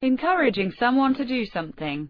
encouraging someone to do something,